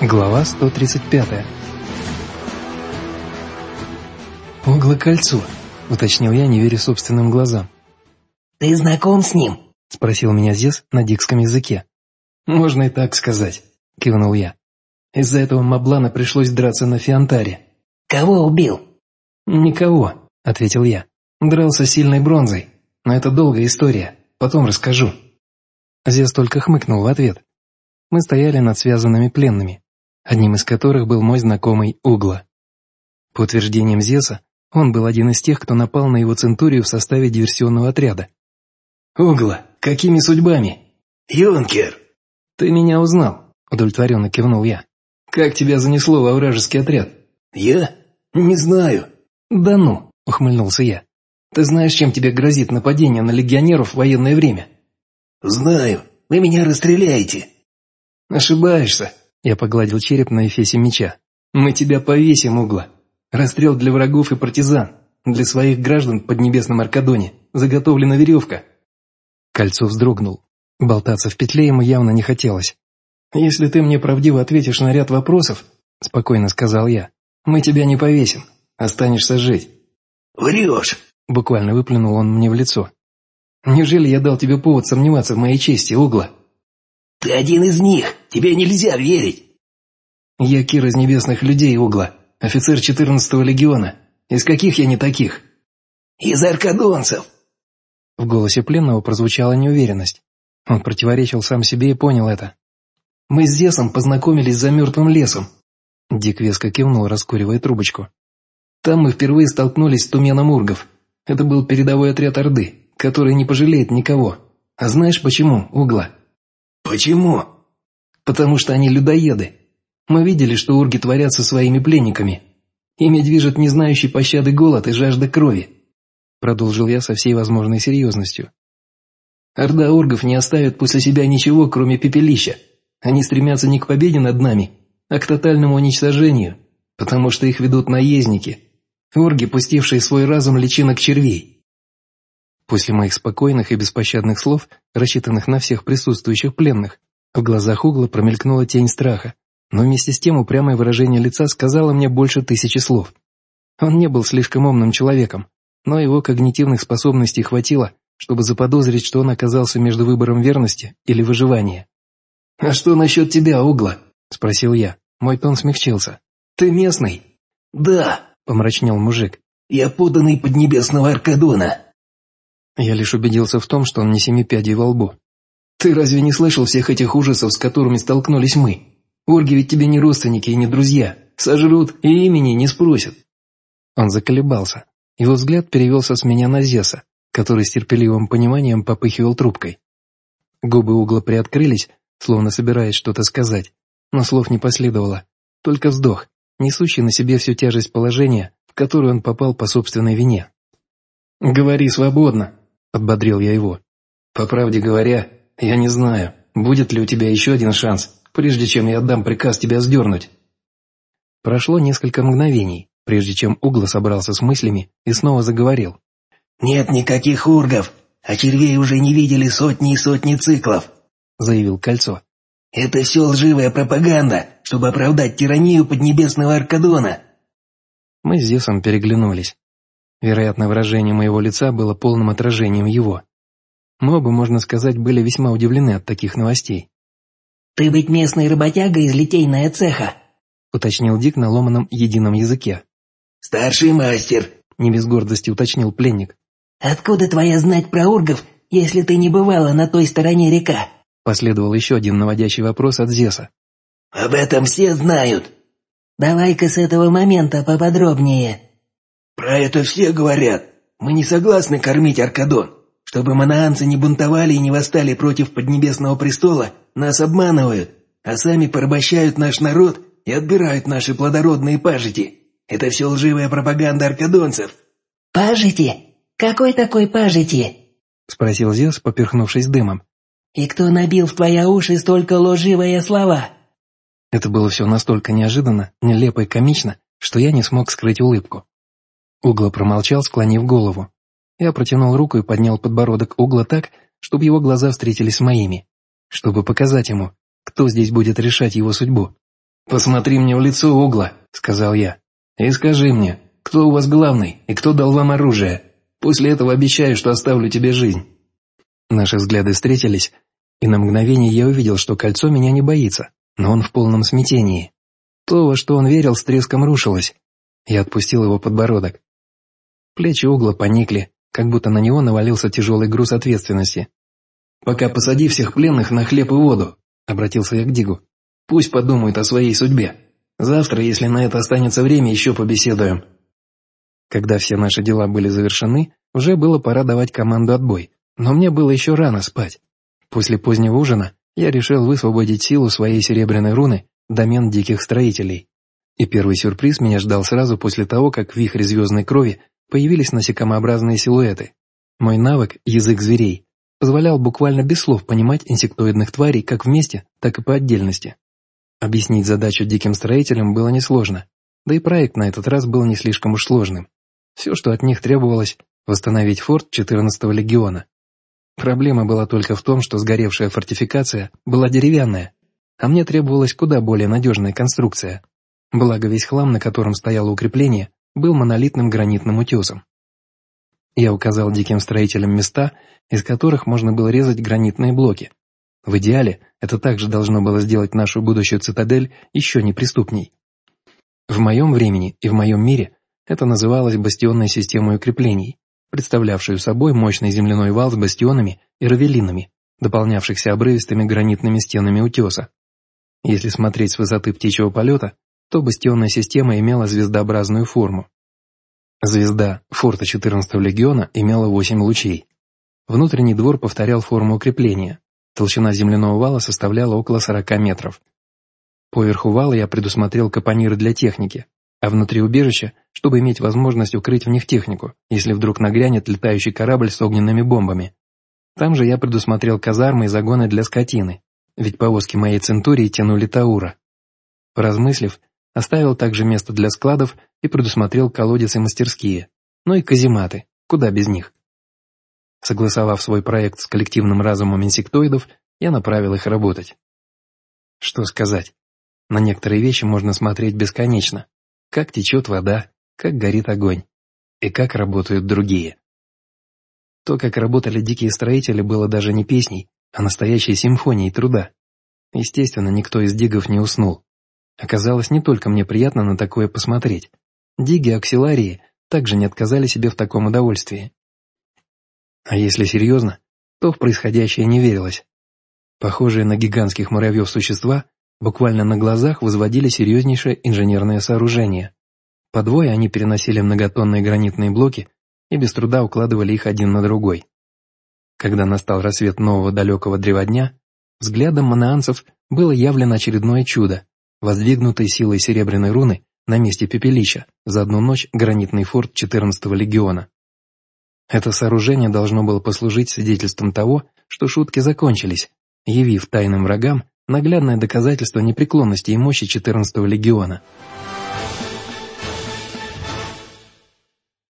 Глава 135 «Углокольцо», — уточнил я, не веря собственным глазам. «Ты знаком с ним?» — спросил меня Зес на дикском языке. «Можно и так сказать», — кивнул я. «Из-за этого Маблана пришлось драться на Фиантаре». «Кого убил?» «Никого», — ответил я. «Дрался сильной бронзой, но это долгая история, потом расскажу». Зес только хмыкнул в ответ. Мы стояли над связанными пленными одним из которых был мой знакомый Угла. По утверждениям Зеса, он был один из тех, кто напал на его центурию в составе диверсионного отряда. «Угла, какими судьбами?» «Юнкер!» «Ты меня узнал», — удовлетворенно кивнул я. «Как тебя занесло во вражеский отряд?» «Я? Не знаю». «Да ну», — ухмыльнулся я. «Ты знаешь, чем тебе грозит нападение на легионеров в военное время?» «Знаю. Вы меня расстреляете». «Ошибаешься. Я погладил череп на эфесе меча. «Мы тебя повесим, угла. Расстрел для врагов и партизан. Для своих граждан под небесным Аркадоне. Заготовлена веревка». Кольцо вздрогнул. Болтаться в петле ему явно не хотелось. «Если ты мне правдиво ответишь на ряд вопросов», — спокойно сказал я, — «мы тебя не повесим. Останешься жить». «Врешь!» — буквально выплюнул он мне в лицо. «Неужели я дал тебе повод сомневаться в моей чести, угла?» «Ты один из них! Тебе нельзя верить!» «Я Кир из небесных людей, Угла, офицер 14-го легиона. Из каких я не таких?» «Из аркадонцев!» В голосе пленного прозвучала неуверенность. Он противоречил сам себе и понял это. «Мы с Зесом познакомились за мертвым лесом». Дик веско кивнул, раскуривая трубочку. «Там мы впервые столкнулись с Туменом Ургов. Это был передовой отряд Орды, который не пожалеет никого. А знаешь почему, Угла?» «Почему?» «Потому что они людоеды. Мы видели, что урги творят со своими пленниками. Ими движет не знающий пощады голод и жажда крови», продолжил я со всей возможной серьезностью. «Орда ургов не оставит после себя ничего, кроме пепелища. Они стремятся не к победе над нами, а к тотальному уничтожению, потому что их ведут наездники, урги, пустившие свой разум личинок червей». После моих спокойных и беспощадных слов, рассчитанных на всех присутствующих пленных, в глазах угла промелькнула тень страха, но вместе с тем упрямое выражение лица сказало мне больше тысячи слов. Он не был слишком умным человеком, но его когнитивных способностей хватило, чтобы заподозрить, что он оказался между выбором верности или выживания. «А что насчет тебя, Угла?» – спросил я. Мой тон смягчился. «Ты местный?» «Да», – помрачнел мужик. «Я поданный Поднебесного Аркадона». Я лишь убедился в том, что он не семипядей во лбу. «Ты разве не слышал всех этих ужасов, с которыми столкнулись мы? Орги ведь тебе не родственники и не друзья. Сожрут и имени не спросят». Он заколебался. Его взгляд перевелся с меня на Зеса, который с терпеливым пониманием попыхивал трубкой. Губы угла приоткрылись, словно собираясь что-то сказать, но слов не последовало, только вздох, несущий на себе всю тяжесть положения, в которое он попал по собственной вине. «Говори свободно», — подбодрил я его. «По правде говоря, я не знаю, будет ли у тебя еще один шанс, прежде чем я отдам приказ тебя сдернуть». Прошло несколько мгновений, прежде чем Угла собрался с мыслями и снова заговорил. «Нет никаких ургов, а червей уже не видели сотни и сотни циклов», — заявил Кольцо. «Это все лживая пропаганда, чтобы оправдать тиранию Поднебесного Аркадона». Мы с Зесом переглянулись. Вероятно, выражение моего лица было полным отражением его. Мы оба, можно сказать, были весьма удивлены от таких новостей. «Ты ведь местный работяга из литейная цеха», — уточнил Дик на ломаном едином языке. «Старший мастер», — не без гордости уточнил пленник. «Откуда твоя знать про ургов, если ты не бывала на той стороне река?» Последовал еще один наводящий вопрос от Зеса. «Об этом все знают». «Давай-ка с этого момента поподробнее», «Про это все говорят. Мы не согласны кормить Аркадон. Чтобы манаанцы не бунтовали и не восстали против Поднебесного престола, нас обманывают, а сами порабощают наш народ и отбирают наши плодородные пажити. Это все лживая пропаганда аркадонцев». «Пажити? Какой такой пажити?» — спросил Зевс, поперхнувшись дымом. «И кто набил в твоя уши столько ложивые слова?» Это было все настолько неожиданно, нелепо и комично, что я не смог скрыть улыбку. Угла промолчал, склонив голову. Я протянул руку и поднял подбородок Угла так, чтобы его глаза встретились с моими, чтобы показать ему, кто здесь будет решать его судьбу. «Посмотри мне в лицо, Угла», — сказал я, — «и скажи мне, кто у вас главный и кто дал вам оружие. После этого обещаю, что оставлю тебе жизнь». Наши взгляды встретились, и на мгновение я увидел, что кольцо меня не боится, но он в полном смятении. То, во что он верил, с треском рушилось. Я отпустил его подбородок. Плечи угла поникли, как будто на него навалился тяжелый груз ответственности. «Пока посади всех пленных на хлеб и воду», — обратился я к Дигу. «Пусть подумают о своей судьбе. Завтра, если на это останется время, еще побеседуем». Когда все наши дела были завершены, уже было пора давать команду отбой, но мне было еще рано спать. После позднего ужина я решил высвободить силу своей серебряной руны домен диких строителей. И первый сюрприз меня ждал сразу после того, как в вихре звездной крови появились насекомообразные силуэты. Мой навык «Язык зверей» позволял буквально без слов понимать инсектоидных тварей как вместе, так и по отдельности. Объяснить задачу диким строителям было несложно, да и проект на этот раз был не слишком уж сложным. Все, что от них требовалось – восстановить форт 14-го легиона. Проблема была только в том, что сгоревшая фортификация была деревянная, а мне требовалась куда более надежная конструкция. Благо весь хлам, на котором стояло укрепление, был монолитным гранитным утесом. Я указал диким строителям места, из которых можно было резать гранитные блоки. В идеале это также должно было сделать нашу будущую цитадель еще неприступней. В моем времени и в моем мире это называлось бастионной системой укреплений, представлявшую собой мощный земляной вал с бастионами и равелинами, дополнявшихся обрывистыми гранитными стенами утеса. Если смотреть с высоты птичьего полета, то бастионная система имела звездообразную форму. Звезда форта 14-го легиона имела 8 лучей. Внутренний двор повторял форму укрепления. Толщина земляного вала составляла около 40 метров. Поверху вала я предусмотрел капониры для техники, а внутри убежища, чтобы иметь возможность укрыть в них технику, если вдруг нагрянет летающий корабль с огненными бомбами. Там же я предусмотрел казармы и загоны для скотины, ведь повозки моей центурии тянули Таура. Поразмыслив, оставил также место для складов и предусмотрел колодец и мастерские, ну и казематы, куда без них. Согласовав свой проект с коллективным разумом инсектоидов, я направил их работать. Что сказать? На некоторые вещи можно смотреть бесконечно, как течет вода, как горит огонь и как работают другие. То, как работали дикие строители, было даже не песней, а настоящей симфонией труда. Естественно, никто из дигов не уснул. Оказалось, не только мне приятно на такое посмотреть. Диги аксиларии также не отказали себе в таком удовольствии. А если серьезно, то в происходящее не верилось. Похожие на гигантских муравьев существа Буквально на глазах возводили серьезнейшее инженерное сооружение. По двое они переносили многотонные гранитные блоки и без труда укладывали их один на другой. Когда настал рассвет нового далекого древодня, взглядом манаанцев было явлено очередное чудо, воздвигнутое силой серебряной руны на месте пепелища за одну ночь гранитный форт 14-го легиона. Это сооружение должно было послужить свидетельством того, что шутки закончились, явив тайным врагам наглядное доказательство непреклонности и мощи 14-го легиона –